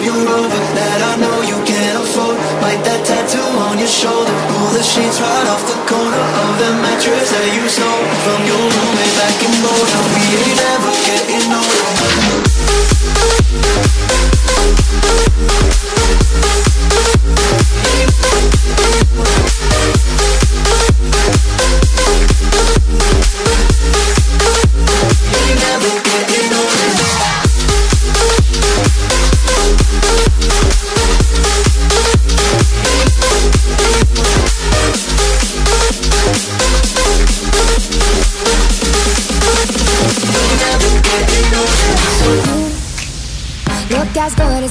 of your Rover that I know you can't afford. Bite that tattoo on your shoulder, pull the sheets right off the corner of the mattress that you stole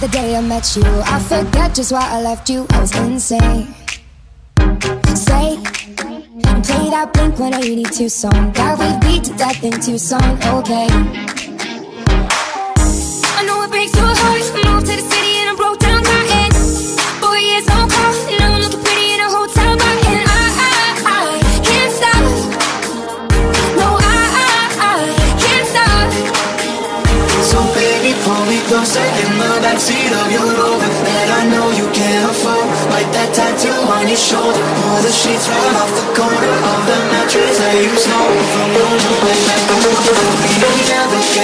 the day I met you. I forget just why I left you. I was insane. And play that Blink 182 song that we beat to death in Tucson. Okay. Me closer in the backseat of your Rover that I know you can't afford. Like that tattoo on your shoulder, pull the sheets right off the corner of the mattress that you stole from your. Like that, we never get